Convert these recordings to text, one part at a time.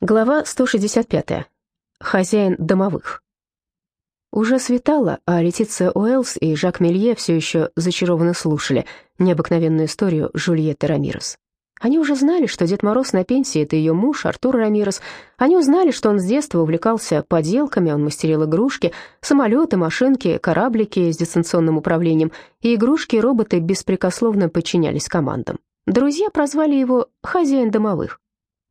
Глава 165. Хозяин домовых. Уже светало, а Летиция Уэллс и Жак Мелье все еще зачарованно слушали необыкновенную историю Жульетты Рамирес. Они уже знали, что Дед Мороз на пенсии — это ее муж, Артур Рамирес. Они узнали, что он с детства увлекался поделками, он мастерил игрушки, самолеты, машинки, кораблики с дистанционным управлением, и игрушки и роботы беспрекословно подчинялись командам. Друзья прозвали его «хозяин домовых».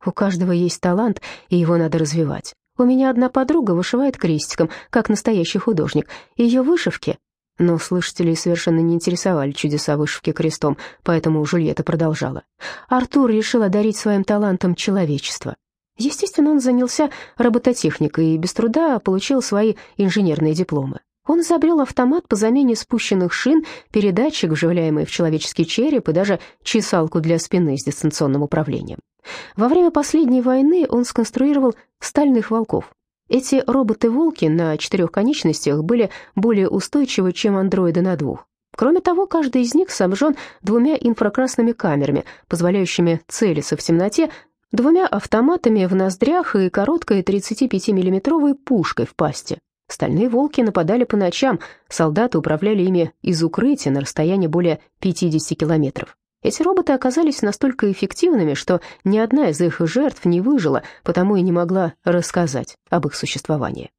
У каждого есть талант, и его надо развивать. У меня одна подруга вышивает крестиком, как настоящий художник. Ее вышивки... Но слушателей совершенно не интересовали чудеса вышивки крестом, поэтому Жульетта продолжала. Артур решил одарить своим талантом человечество. Естественно, он занялся робототехникой и без труда получил свои инженерные дипломы. Он изобрел автомат по замене спущенных шин, передатчик, вживляемый в человеческий череп, и даже чесалку для спины с дистанционным управлением. Во время последней войны он сконструировал стальных волков. Эти роботы-волки на четырех конечностях были более устойчивы, чем андроиды на двух. Кроме того, каждый из них снабжен двумя инфракрасными камерами, позволяющими целиться в темноте, двумя автоматами в ноздрях и короткой 35-миллиметровой пушкой в пасти. Стальные волки нападали по ночам, солдаты управляли ими из укрытия на расстоянии более 50 километров. Эти роботы оказались настолько эффективными, что ни одна из их жертв не выжила, потому и не могла рассказать об их существовании.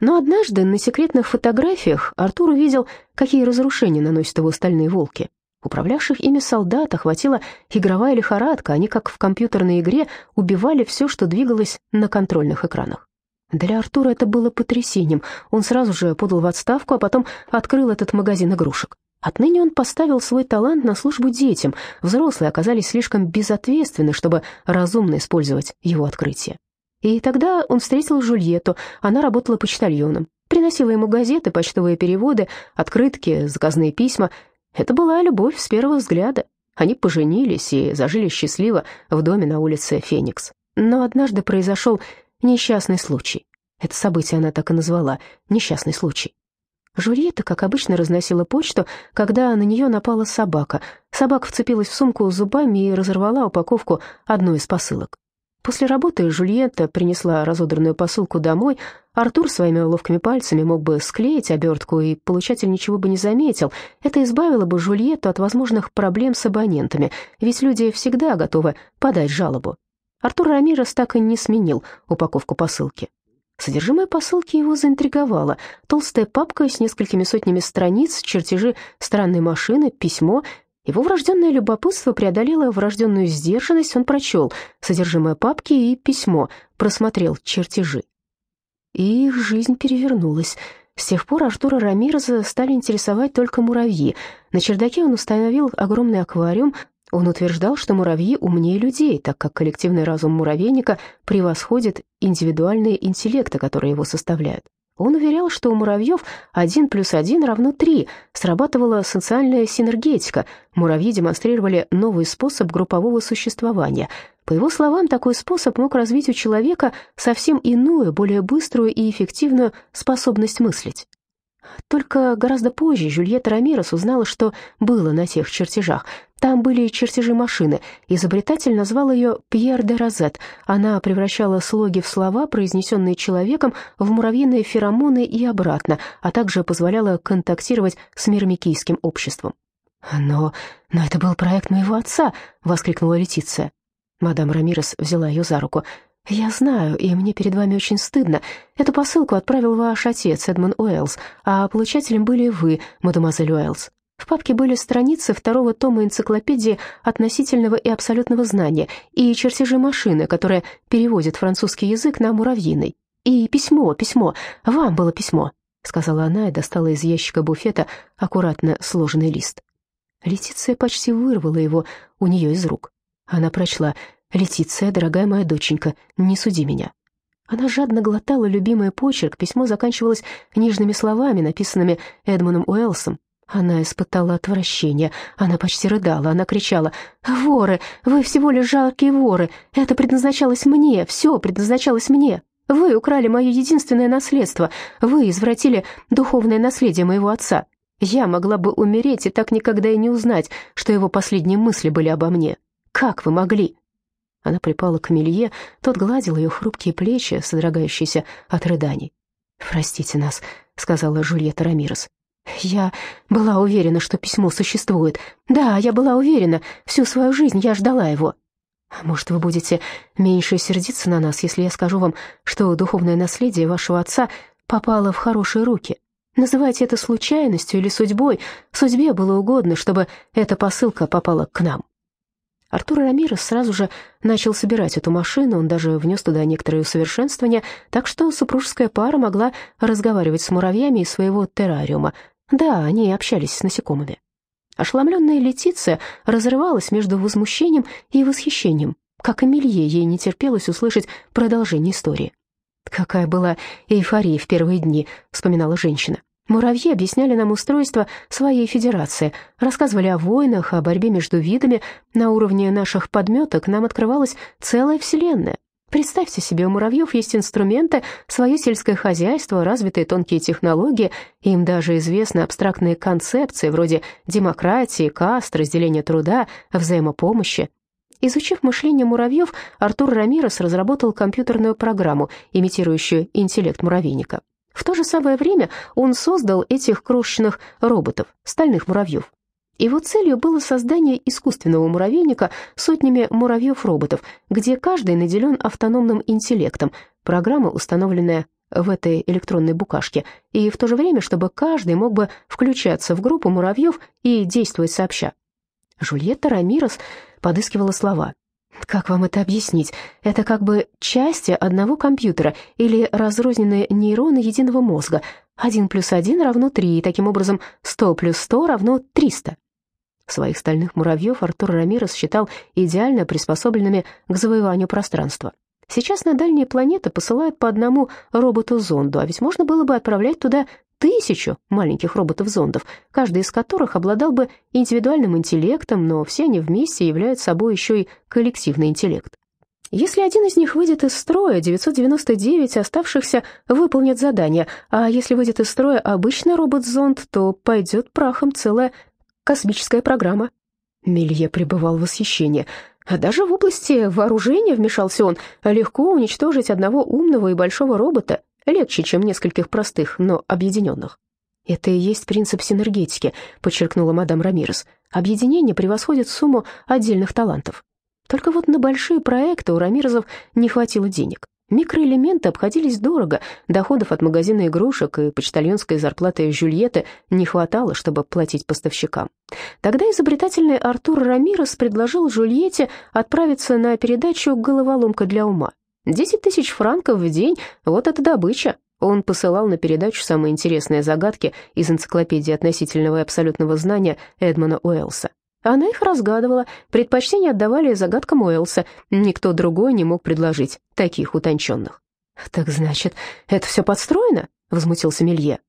Но однажды на секретных фотографиях Артур увидел, какие разрушения наносят его стальные волки. Управлявших ими солдат охватила игровая лихорадка, они, как в компьютерной игре, убивали все, что двигалось на контрольных экранах. Для Артура это было потрясением. Он сразу же подал в отставку, а потом открыл этот магазин игрушек. Отныне он поставил свой талант на службу детям. Взрослые оказались слишком безответственны, чтобы разумно использовать его открытие. И тогда он встретил Жульетту, она работала почтальоном. Приносила ему газеты, почтовые переводы, открытки, заказные письма. Это была любовь с первого взгляда. Они поженились и зажили счастливо в доме на улице Феникс. Но однажды произошел несчастный случай. Это событие она так и назвала «несчастный случай». Жульетта, как обычно, разносила почту, когда на нее напала собака. Собака вцепилась в сумку зубами и разорвала упаковку одной из посылок. После работы Жульетта принесла разодранную посылку домой. Артур своими ловкими пальцами мог бы склеить обертку, и получатель ничего бы не заметил. Это избавило бы Жульетту от возможных проблем с абонентами, ведь люди всегда готовы подать жалобу. Артур Рамирес так и не сменил упаковку посылки. Содержимое посылки его заинтриговало. Толстая папка с несколькими сотнями страниц, чертежи странной машины, письмо. Его врожденное любопытство преодолело врожденную сдержанность, он прочел содержимое папки и письмо, просмотрел чертежи. И жизнь перевернулась. С тех пор Артура Рамиреза стали интересовать только муравьи. На чердаке он установил огромный аквариум, он утверждал, что муравьи умнее людей, так как коллективный разум муравейника превосходит индивидуальные интеллекты, которые его составляют. Он уверял, что у муравьев 1 плюс 1 равно 3, срабатывала социальная синергетика, муравьи демонстрировали новый способ группового существования. По его словам, такой способ мог развить у человека совсем иную, более быструю и эффективную способность мыслить. Только гораздо позже Жюльетта Рамирес узнала, что было на тех чертежах. Там были чертежи машины. Изобретатель назвал ее Пьер де Розет. Она превращала слоги в слова, произнесенные человеком, в муравьиные феромоны и обратно, а также позволяла контактировать с мирмикийским обществом. «Но... но это был проект моего отца!» — воскликнула Летиция. Мадам Рамирес взяла ее за руку. «Я знаю, и мне перед вами очень стыдно. Эту посылку отправил ваш отец, Эдмон Уэллс, а получателем были вы, мадемуазель Уэллс. В папке были страницы второго тома энциклопедии относительного и абсолютного знания и чертежи машины, которая переводит французский язык на муравьиный. И письмо, письмо, вам было письмо», — сказала она и достала из ящика буфета аккуратно сложенный лист. Летиция почти вырвала его у нее из рук. Она прочла «Летиция, дорогая моя доченька, не суди меня». Она жадно глотала любимый почерк, письмо заканчивалось нежными словами, написанными Эдмоном Уэллсом. Она испытала отвращение, она почти рыдала, она кричала «Воры! Вы всего лишь жалкие воры! Это предназначалось мне, все предназначалось мне! Вы украли мое единственное наследство, вы извратили духовное наследие моего отца. Я могла бы умереть и так никогда и не узнать, что его последние мысли были обо мне. Как вы могли?» Она припала к Мелье, тот гладил ее хрупкие плечи, содрогающиеся от рыданий. «Простите нас», — сказала Жульетта Рамирес. «Я была уверена, что письмо существует. Да, я была уверена. Всю свою жизнь я ждала его». А «Может, вы будете меньше сердиться на нас, если я скажу вам, что духовное наследие вашего отца попало в хорошие руки? Называйте это случайностью или судьбой. Судьбе было угодно, чтобы эта посылка попала к нам». Артур Рамирес сразу же начал собирать эту машину, он даже внес туда некоторые усовершенствования, так что супружеская пара могла разговаривать с муравьями из своего террариума. Да, они общались с насекомыми. Ошеломленная Летиция разрывалась между возмущением и восхищением. Как Эмилье, ей не терпелось услышать продолжение истории. «Какая была эйфория в первые дни», — вспоминала женщина. Муравьи объясняли нам устройство своей федерации, рассказывали о войнах, о борьбе между видами. На уровне наших подметок нам открывалась целая вселенная. Представьте себе, у муравьев есть инструменты, свое сельское хозяйство, развитые тонкие технологии, им даже известны абстрактные концепции вроде демократии, каст, разделения труда, взаимопомощи. Изучив мышление муравьев, Артур Рамирес разработал компьютерную программу, имитирующую интеллект муравейника. В то же самое время он создал этих крошечных роботов, стальных муравьев. Его целью было создание искусственного муравейника сотнями муравьев-роботов, где каждый наделен автономным интеллектом, программа, установленная в этой электронной букашке, и в то же время, чтобы каждый мог бы включаться в группу муравьев и действовать сообща. Жульетта Рамирос подыскивала слова. Как вам это объяснить? Это как бы части одного компьютера или разрозненные нейроны единого мозга. Один плюс один равно три, и таким образом сто плюс сто равно триста. Своих стальных муравьев Артур Рамирес считал идеально приспособленными к завоеванию пространства. Сейчас на дальние планеты посылают по одному роботу-зонду, а ведь можно было бы отправлять туда тысячу маленьких роботов-зондов, каждый из которых обладал бы индивидуальным интеллектом, но все они вместе являют собой еще и коллективный интеллект. Если один из них выйдет из строя, 999 оставшихся выполнят задание, а если выйдет из строя обычный робот-зонд, то пойдет прахом целая космическая программа. Мелье пребывал в восхищении. А даже в области вооружения, вмешался он, легко уничтожить одного умного и большого робота, Легче, чем нескольких простых, но объединенных. «Это и есть принцип синергетики», — подчеркнула мадам Рамирес. «Объединение превосходит сумму отдельных талантов». Только вот на большие проекты у Рамирезов не хватило денег. Микроэлементы обходились дорого, доходов от магазина игрушек и почтальонской зарплаты Жюльетты не хватало, чтобы платить поставщикам. Тогда изобретательный Артур Рамирес предложил Жюльетте отправиться на передачу «Головоломка для ума». Десять тысяч франков в день — вот это добыча. Он посылал на передачу самые интересные загадки из энциклопедии относительного и абсолютного знания Эдмона Уэллса. Она их разгадывала, предпочтение отдавали загадкам Уэллса, никто другой не мог предложить таких утонченных. «Так значит, это все подстроено?» — возмутился Мелье.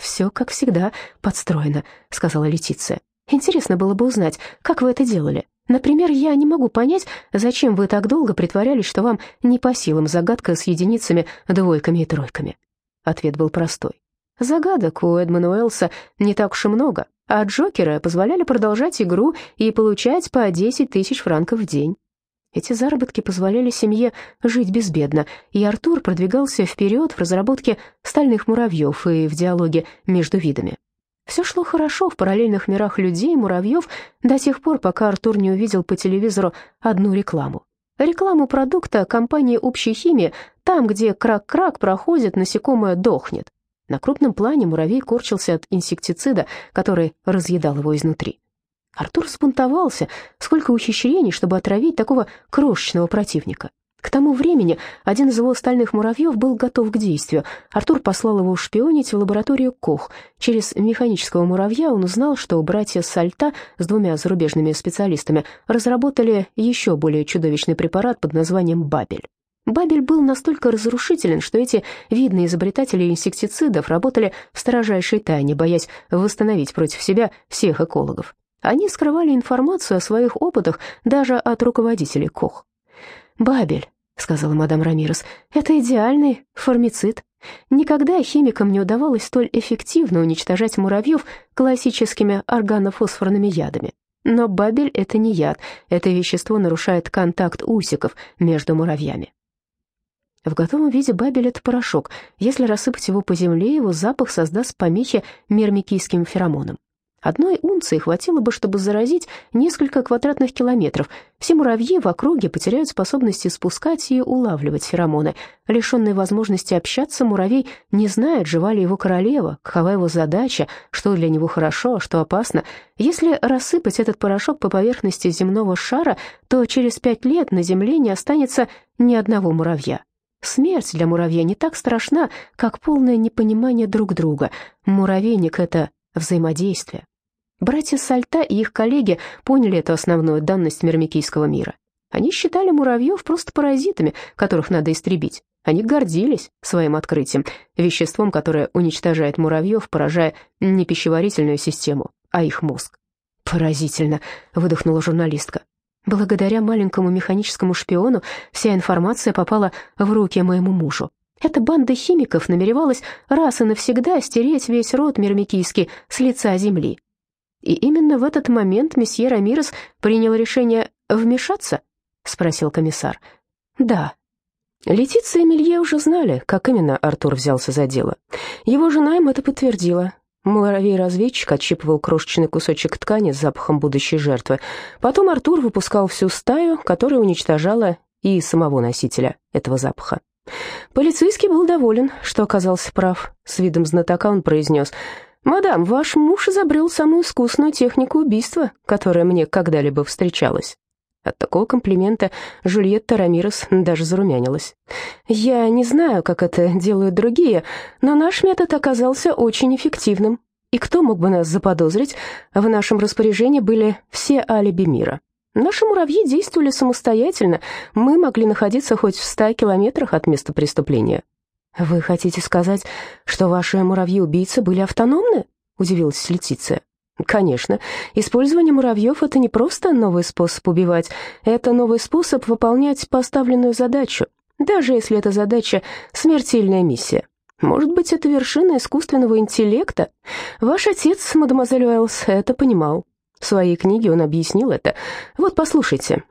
«Все, как всегда, подстроено», — сказала Летиция. «Интересно было бы узнать, как вы это делали?» Например, я не могу понять, зачем вы так долго притворялись, что вам не по силам загадка с единицами, двойками и тройками. Ответ был простой. Загадок у Эдмона Уэллса не так уж и много, а Джокера позволяли продолжать игру и получать по 10 тысяч франков в день. Эти заработки позволяли семье жить безбедно, и Артур продвигался вперед в разработке стальных муравьев и в диалоге между видами. Все шло хорошо в параллельных мирах людей и муравьев до тех пор, пока Артур не увидел по телевизору одну рекламу. Рекламу продукта компании «Общей химии», там, где крак-крак проходит, насекомое дохнет. На крупном плане муравей корчился от инсектицида, который разъедал его изнутри. Артур спунтовался, сколько ухищрений, чтобы отравить такого крошечного противника. К тому времени один из его стальных муравьев был готов к действию. Артур послал его шпионить в лабораторию Кох. Через механического муравья он узнал, что братья Сальта с двумя зарубежными специалистами разработали еще более чудовищный препарат под названием «Бабель». Бабель был настолько разрушителен, что эти видные изобретатели инсектицидов работали в строжайшей тайне, боясь восстановить против себя всех экологов. Они скрывали информацию о своих опытах даже от руководителей Кох. Бабель — сказала мадам Рамирес, — «это идеальный формицид. Никогда химикам не удавалось столь эффективно уничтожать муравьев классическими органофосфорными ядами. Но бабель — это не яд, это вещество нарушает контакт усиков между муравьями. В готовом виде бабель — это порошок. Если рассыпать его по земле, его запах создаст помехи мирмикийским феромонам. Одной унции хватило бы, чтобы заразить несколько квадратных километров. Все муравьи в округе потеряют способность испускать и улавливать феромоны. Лишенный возможности общаться, муравей не знает, жива ли его королева, какова его задача, что для него хорошо, а что опасно. Если рассыпать этот порошок по поверхности земного шара, то через пять лет на Земле не останется ни одного муравья. Смерть для муравья не так страшна, как полное непонимание друг друга. Муравейник — это взаимодействие. Братья Сальта и их коллеги поняли эту основную данность мирмикийского мира. Они считали муравьев просто паразитами, которых надо истребить. Они гордились своим открытием, веществом, которое уничтожает муравьев, поражая не пищеварительную систему, а их мозг. «Поразительно», — выдохнула журналистка. «Благодаря маленькому механическому шпиону вся информация попала в руки моему мужу. Эта банда химиков намеревалась раз и навсегда стереть весь род мирмикийский с лица земли. И именно в этот момент месье Рамирес принял решение вмешаться? Спросил комиссар. Да. Летиция и Мелье уже знали, как именно Артур взялся за дело. Его жена им это подтвердила. Муравей-разведчик отщипывал крошечный кусочек ткани с запахом будущей жертвы. Потом Артур выпускал всю стаю, которая уничтожала и самого носителя этого запаха. Полицейский был доволен, что оказался прав. С видом знатока он произнес «Мадам, ваш муж изобрел самую искусную технику убийства, которая мне когда-либо встречалась». От такого комплимента Жульетта Рамирес даже зарумянилась. «Я не знаю, как это делают другие, но наш метод оказался очень эффективным. И кто мог бы нас заподозрить? В нашем распоряжении были все алиби мира. Наши муравьи действовали самостоятельно, мы могли находиться хоть в ста километрах от места преступления. «Вы хотите сказать, что ваши муравьи-убийцы были автономны?» — удивилась Летиция. «Конечно. Использование муравьев — это не просто новый способ убивать, это новый способ выполнять поставленную задачу, даже если эта задача — смертельная миссия. Может быть, это вершина искусственного интеллекта? Ваш отец, мадемуазель Уэллс, это понимал. В своей книге он объяснил это. Вот, послушайте.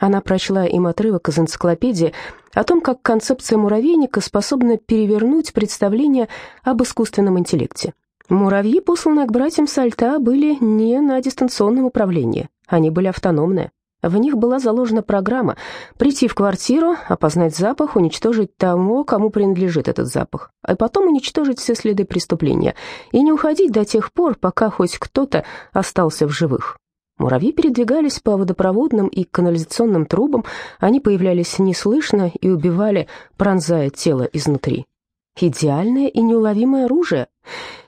Она прочла им отрывок из энциклопедии о том, как концепция муравейника способна перевернуть представление об искусственном интеллекте. Муравьи, посланные к братьям Сальта, были не на дистанционном управлении, они были автономные. В них была заложена программа прийти в квартиру, опознать запах, уничтожить того, кому принадлежит этот запах, а потом уничтожить все следы преступления и не уходить до тех пор, пока хоть кто-то остался в живых. Муравьи передвигались по водопроводным и канализационным трубам, они появлялись неслышно и убивали, пронзая тело изнутри. Идеальное и неуловимое оружие.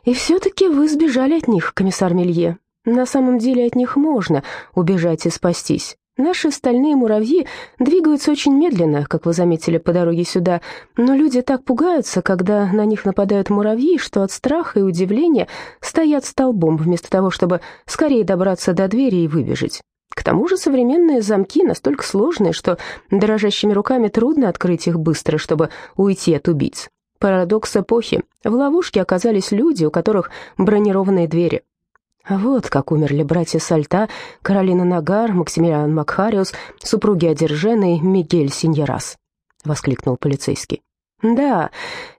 И все-таки вы сбежали от них, комиссар Мелье. На самом деле от них можно убежать и спастись. Наши стальные муравьи двигаются очень медленно, как вы заметили по дороге сюда, но люди так пугаются, когда на них нападают муравьи, что от страха и удивления стоят столбом, вместо того, чтобы скорее добраться до двери и выбежать. К тому же современные замки настолько сложные, что дрожащими руками трудно открыть их быстро, чтобы уйти от убийц. Парадокс эпохи. В ловушке оказались люди, у которых бронированные двери. Вот как умерли братья Сальта, Каролина Нагар, Максимилиан Макхариус, супруги одерженной Мигель Синьерас, — воскликнул полицейский. Да,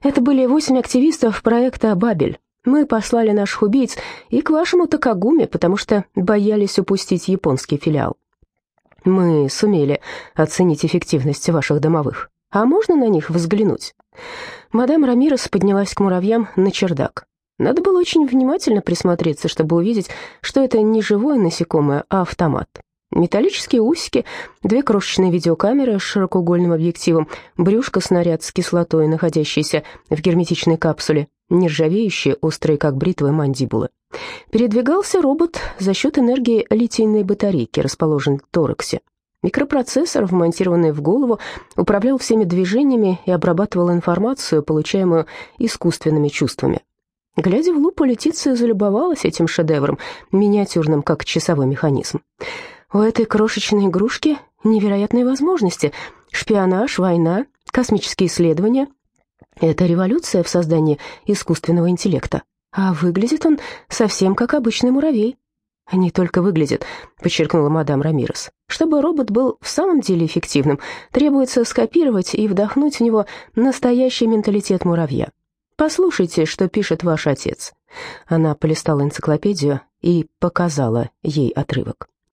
это были восемь активистов проекта «Бабель». Мы послали наших убийц и к вашему Такагуме, потому что боялись упустить японский филиал. Мы сумели оценить эффективность ваших домовых. А можно на них взглянуть? Мадам Рамирес поднялась к муравьям на чердак. Надо было очень внимательно присмотреться, чтобы увидеть, что это не живое насекомое, а автомат. Металлические усики, две крошечные видеокамеры с широкоугольным объективом, брюшко-снаряд с кислотой, находящийся в герметичной капсуле, нержавеющие, острые как бритвы мандибулы. Передвигался робот за счет энергии литийной батарейки, расположенной в тораксе. Микропроцессор, вмонтированный в голову, управлял всеми движениями и обрабатывал информацию, получаемую искусственными чувствами. Глядя в лупу, Летиция залюбовалась этим шедевром, миниатюрным, как часовой механизм. У этой крошечной игрушки невероятные возможности. Шпионаж, война, космические исследования. Это революция в создании искусственного интеллекта. А выглядит он совсем как обычный муравей. не только выглядит», — подчеркнула мадам Рамирес. «Чтобы робот был в самом деле эффективным, требуется скопировать и вдохнуть в него настоящий менталитет муравья. Послушайте, что пишет ваш отец». Она полистала энциклопедию и показала ей отрывок.